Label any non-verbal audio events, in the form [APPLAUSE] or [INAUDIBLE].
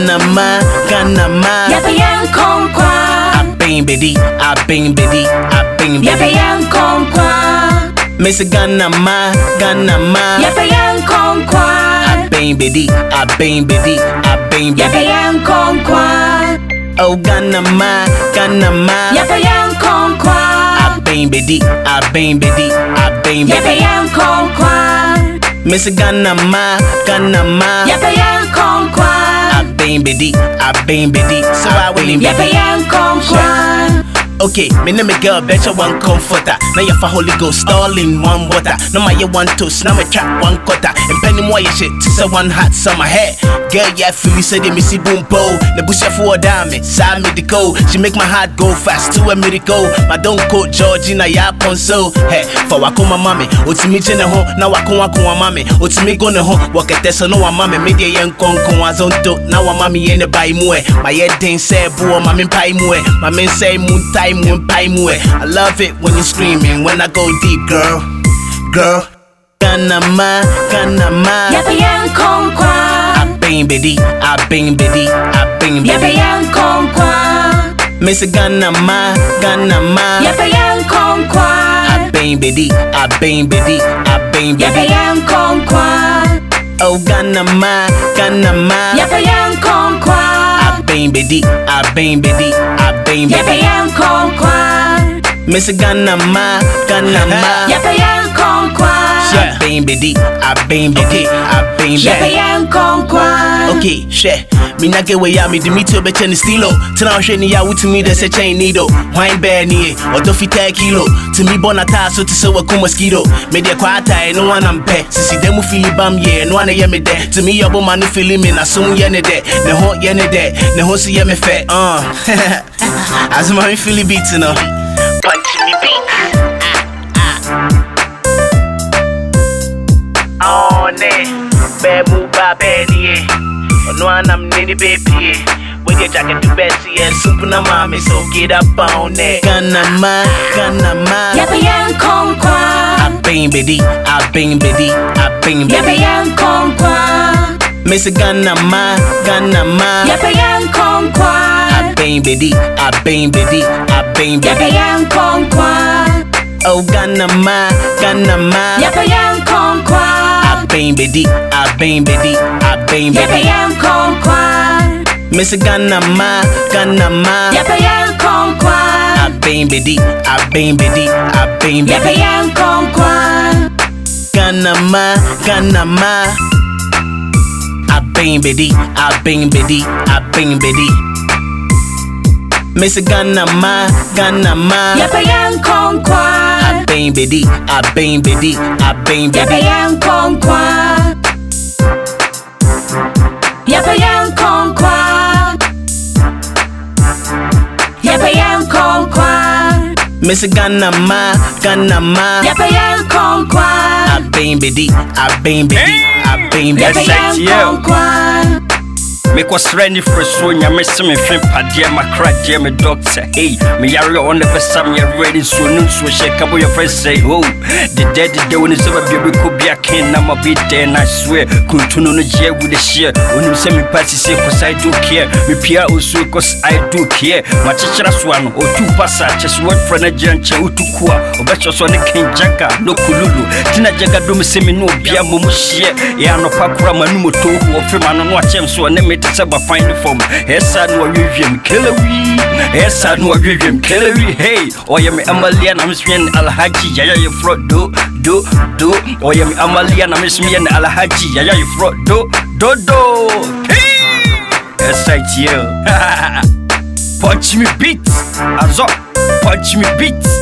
Ganama, Ganama. Yɛpɛ yɛn nkɔnkwa. Abing bidi, abing bidi, abing bidi. yɛn nkɔnkwa. Miss Ganama, Ganama. Yɛpɛ yɛn nkɔnkwa. Abing bidi, abing bidi, abing bidi. yɛn nkɔnkwa. Oh Ganama, Ganama. Yɛpɛ yɛn nkɔnkwa. Abing bidi, abing bidi, abing bidi. yɛn nkɔnkwa. Miss Ganama, Ganama. Yɛpɛ yɛn nkɔnkwa. Abing bidi, abing bidi. So I will Yɛpɛ bidi. Okay, me name a girl, bet you one comforter. Ah. Now you for Holy Ghost, all in one water. No my one toast, now me trap one quarter. And penny more your shit, to say one hot summer hair. Girl, yeah, feel you say they missy boom po. The bush for a dime, side me the go. She make my heart go fast to a miracle. My don't quote Georgina, ya ponso. Hey, for wakuma mami, utimi chene ho, na wakuma kuma mami. Utimi gone ho, wakete so no wa mami. Media yen kon kon wazonto, na wa mami yene bai mue. My head thing say boo, mami pai mue. My men say moon time when pai mue. Eh. I love it when you're screaming, when I go deep, girl. Girl. Ganama, ganama. Yɛpɛ yɛn nkɔnkwa. I bang biddy, I bang biddy, I bang biddy. yɛn nkɔnkwa. Miss Ganama, ganama. Yɛpɛ yɛn nkɔnkwa. I bang biddy, I bang biddy, I bang biddy. yɛn nkɔnkwa. Oh ganama, ganama. Yɛpɛ yɛn nkɔnkwa. I bang biddy, I bang biddy, I bang Yɛpɛ biddy. yɛn nkɔnkwa. Miss Ganama, ganama. Yɛpɛ yɛn nkɔnkwa. I bang biddy, I bang biddy, I bang Yɛpɛ biddy. yɛn nkɔnkwa. Okay, share. Me na get way me the meet you better than stilo. Tena hwɛ ni ya wuti me there's a chain needle. Wine bear ni odo fita kilo. To me bona ta so to so a mosquito. Me de kwata no one am pe. Sisi dem mu feel bam yeah, no one ye me de. To me yobo man feel me na so ye ne de. Ne ho ye ne de. Ne ho si ye me fe. Uh. [LAUGHS] As my feel beat no. Punch me beat. Oh ne, bad move by bad yeah. Ono anam nini baby. With your jacket to Bessie and soup na mommy, so get up on it. Ganama, ganama. Yɛpɛ yɛn nkɔnkwa. I bang biddy, I bang biddy, I bang Yɛpɛ biddy. yɛn nkɔnkwa. Miss ganama, ganama. Yɛpɛ yɛn nkɔnkwa. I bang biddy, I bang biddy, I bang Yɛpɛ biddy. yɛn nkɔnkwa. Oh ganama, ganama. Yɛpɛ yɛn nkɔnkwa. I bang biddy, I bang biddy, I bang Yɛpɛ biddy. yɛn nkɔnkwa. Miss ganama, ganama. Yɛpɛ yɛn nkɔnkwa. I bang biddy, I bang biddy, I bang Yɛpɛ biddy. yɛn nkɔnkwa. Ganama, ganama. I bang biddy, I bang biddy, I bang biddy. Miss Ganama, ganama. Yɛpɛ yɛn nkɔnkwa. I bang biddy, I bang biddy, I bang Yɛpɛ biddy. yɛn nkɔnkwa. Yɛpɛ yɛn nkɔnkwa. Yɛpɛ yɛn nkɔnkwa. Miss Ganama, ganama. Yɛpɛ yɛn nkɔnkwa. I bang biddy, I mekɔsrɛ ne frɛ so nyame se mefe padeɛ makradeɛ me doctor. Ei meyare ɔne bɛsa meyɛwerɛ ne nsuo no nsuo hyɛ ka bo yɛfrɛ sɛ o dedɛ dedɛ wo ne sɛ babia bɛkɔ bia ken na ma bi dɛ na swear kuntuno no gyeɛ wu de hyeɛ ɔnim sɛ mepa sisie cause I do care. Mepia ɔsuo cause I do care. Makyekyera so a no ɔtu pa sa kyɛ sɛ wɔfrɛ no gyɛ nkyɛ wotu ko a ɔbɛkyɛ so ne ken jaga no kululu. Tina gyaga dom sɛ me ne obia mmom hyeɛ yɛ anɔpa kora ma no mɔtɔ hu ɔfrɛ ma no no akyɛm so ɔne me te sɛ bafan ne fam ɛsa no ɔhwehwɛm kelewi ɛsa no ɔhwehwɛm kelewi hei ɔyɛ me amalia na mesomyɛ ne alhaji. Yaya yɛfrɔ do do do. Oh, ɔyɛ me amalia na mesomyɛ ne alhaji. Yaya yɛfrɔ do do do. Hey! ɛsa tiɛ [LAUGHS] punch me beat. Azɔ punch me beat